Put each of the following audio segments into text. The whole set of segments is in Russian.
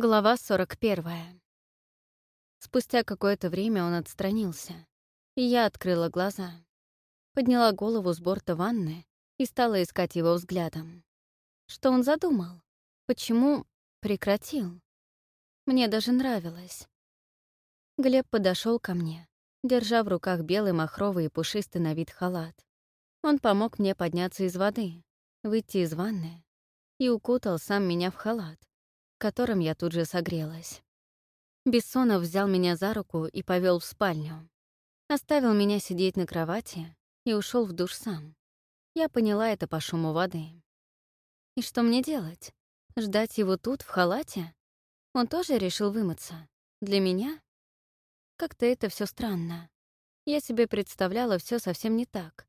Глава 41. Спустя какое-то время он отстранился, и я открыла глаза. Подняла голову с борта ванны и стала искать его взглядом. Что он задумал? Почему прекратил? Мне даже нравилось. Глеб подошел ко мне, держа в руках белый махровый и пушистый на вид халат. Он помог мне подняться из воды, выйти из ванны и укутал сам меня в халат которым я тут же согрелась. Бессонов взял меня за руку и повел в спальню. Оставил меня сидеть на кровати и ушел в душ сам. Я поняла это по шуму воды. И что мне делать? Ждать его тут, в халате? Он тоже решил вымыться. Для меня? Как-то это все странно. Я себе представляла все совсем не так.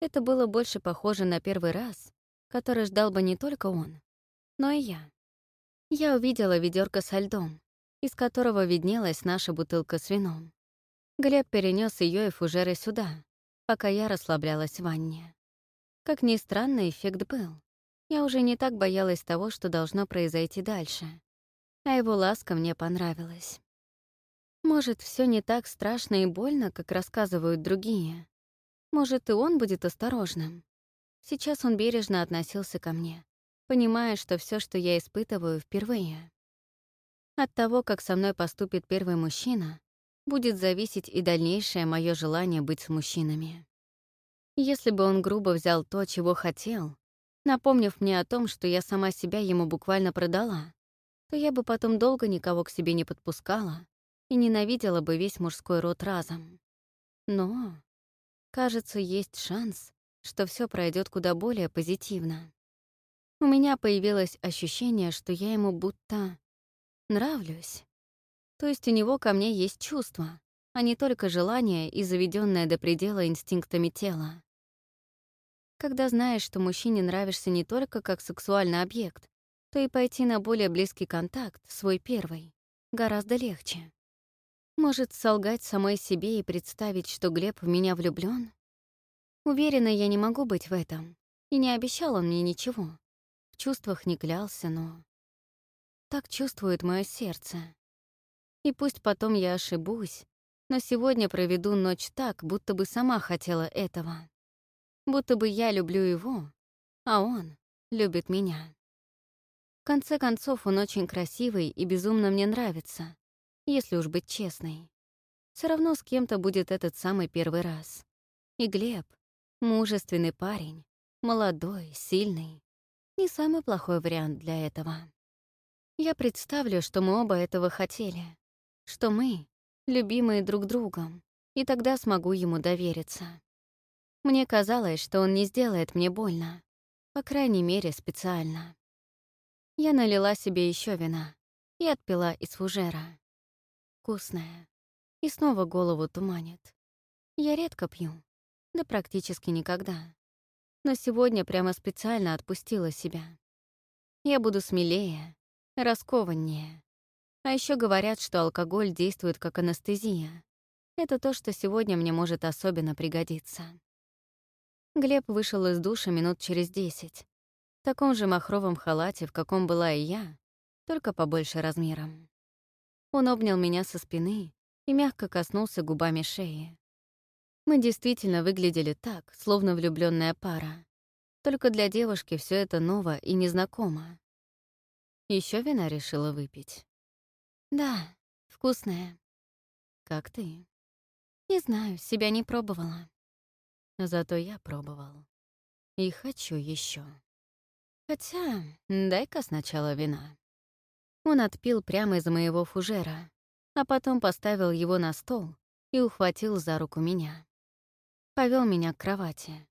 Это было больше похоже на первый раз, который ждал бы не только он, но и я. Я увидела ведерко со льдом, из которого виднелась наша бутылка с вином. Глеб перенес ее и фужеры сюда, пока я расслаблялась в ванне. Как ни странно, эффект был. Я уже не так боялась того, что должно произойти дальше. А его ласка мне понравилась. Может, все не так страшно и больно, как рассказывают другие. Может, и он будет осторожным. Сейчас он бережно относился ко мне, понимая, что все, что я испытываю, впервые. От того, как со мной поступит первый мужчина, будет зависеть и дальнейшее мое желание быть с мужчинами. Если бы он грубо взял то, чего хотел, напомнив мне о том, что я сама себя ему буквально продала, то я бы потом долго никого к себе не подпускала и ненавидела бы весь мужской род разом. Но, кажется, есть шанс, что все пройдет куда более позитивно. У меня появилось ощущение, что я ему будто нравлюсь. То есть у него ко мне есть чувства, а не только желание и заведенное до предела инстинктами тела. Когда знаешь, что мужчине нравишься не только как сексуальный объект, то и пойти на более близкий контакт, свой первый, гораздо легче. Может, солгать самой себе и представить, что Глеб в меня влюблён? Уверена, я не могу быть в этом, и не обещал он мне ничего. В чувствах не клялся, но... Так чувствует мое сердце. И пусть потом я ошибусь, но сегодня проведу ночь так, будто бы сама хотела этого. Будто бы я люблю его, а он любит меня. В конце концов, он очень красивый и безумно мне нравится, если уж быть честной. Все равно с кем-то будет этот самый первый раз. И Глеб — мужественный парень, молодой, сильный, не самый плохой вариант для этого. Я представлю, что мы оба этого хотели, что мы — любимые друг другом, и тогда смогу ему довериться. Мне казалось, что он не сделает мне больно, по крайней мере, специально. Я налила себе еще вина и отпила из фужера. Вкусная. И снова голову туманит. Я редко пью, да практически никогда но сегодня прямо специально отпустила себя. Я буду смелее, раскованнее. А еще говорят, что алкоголь действует как анестезия. Это то, что сегодня мне может особенно пригодиться. Глеб вышел из душа минут через десять. В таком же махровом халате, в каком была и я, только побольше размером. Он обнял меня со спины и мягко коснулся губами шеи. Мы действительно выглядели так, словно влюбленная пара. Только для девушки все это ново и незнакомо. Еще вина решила выпить. Да, вкусная. Как ты? Не знаю, себя не пробовала. Зато я пробовал. И хочу еще. Хотя, дай-ка сначала вина. Он отпил прямо из моего фужера, а потом поставил его на стол и ухватил за руку меня повел меня к кровати.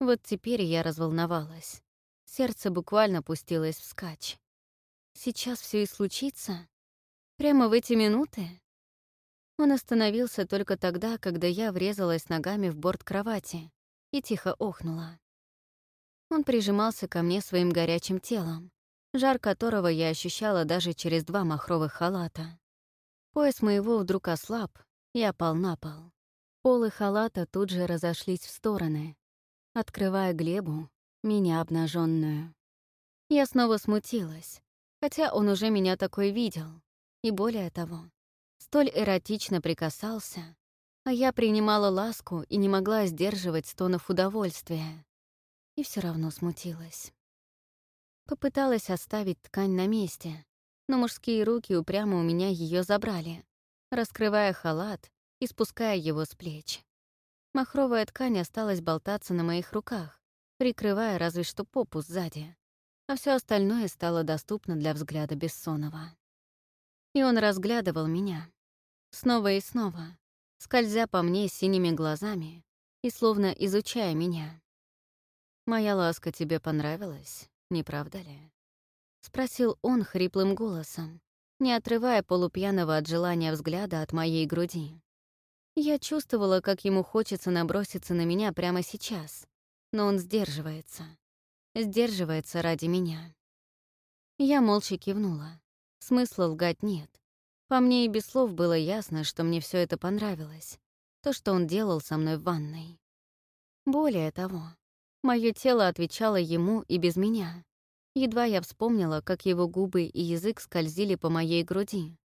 Вот теперь я разволновалась. Сердце буквально пустилось вскачь. Сейчас все и случится? Прямо в эти минуты? Он остановился только тогда, когда я врезалась ногами в борт кровати и тихо охнула. Он прижимался ко мне своим горячим телом, жар которого я ощущала даже через два махровых халата. Пояс моего вдруг ослаб и опал на пол. Полы халата тут же разошлись в стороны, открывая Глебу, меня обнаженную. Я снова смутилась. Хотя он уже меня такой видел. И более того, столь эротично прикасался, а я принимала ласку и не могла сдерживать стонов удовольствия. И все равно смутилась. Попыталась оставить ткань на месте, но мужские руки упрямо у меня ее забрали, раскрывая халат и спуская его с плеч. Махровая ткань осталась болтаться на моих руках, прикрывая разве что попу сзади, а все остальное стало доступно для взгляда Бессонова. И он разглядывал меня, снова и снова, скользя по мне синими глазами и словно изучая меня. «Моя ласка тебе понравилась, не правда ли?» — спросил он хриплым голосом, не отрывая полупьяного от желания взгляда от моей груди. Я чувствовала, как ему хочется наброситься на меня прямо сейчас, но он сдерживается. Сдерживается ради меня. Я молча кивнула. Смысла лгать нет. По мне и без слов было ясно, что мне все это понравилось. То, что он делал со мной в ванной. Более того, мое тело отвечало ему и без меня. Едва я вспомнила, как его губы и язык скользили по моей груди,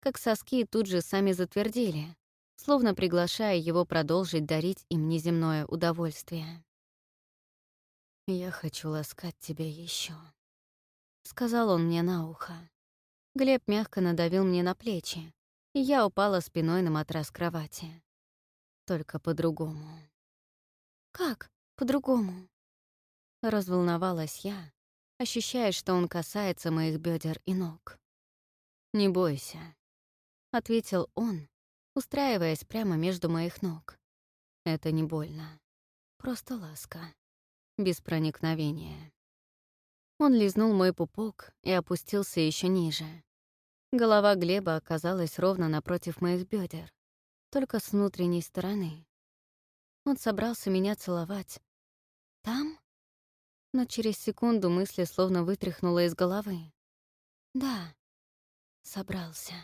как соски тут же сами затвердели, словно приглашая его продолжить дарить им неземное удовольствие. «Я хочу ласкать тебя еще, сказал он мне на ухо. Глеб мягко надавил мне на плечи, и я упала спиной на матрас кровати. Только по-другому. «Как по-другому?» Разволновалась я, ощущая, что он касается моих бедер и ног. «Не бойся», — ответил он, устраиваясь прямо между моих ног. Это не больно. Просто ласка. Без проникновения. Он лизнул мой пупок и опустился еще ниже. Голова Глеба оказалась ровно напротив моих бедер, только с внутренней стороны. Он собрался меня целовать. Там? Но через секунду мысли словно вытряхнуло из головы. Да, собрался.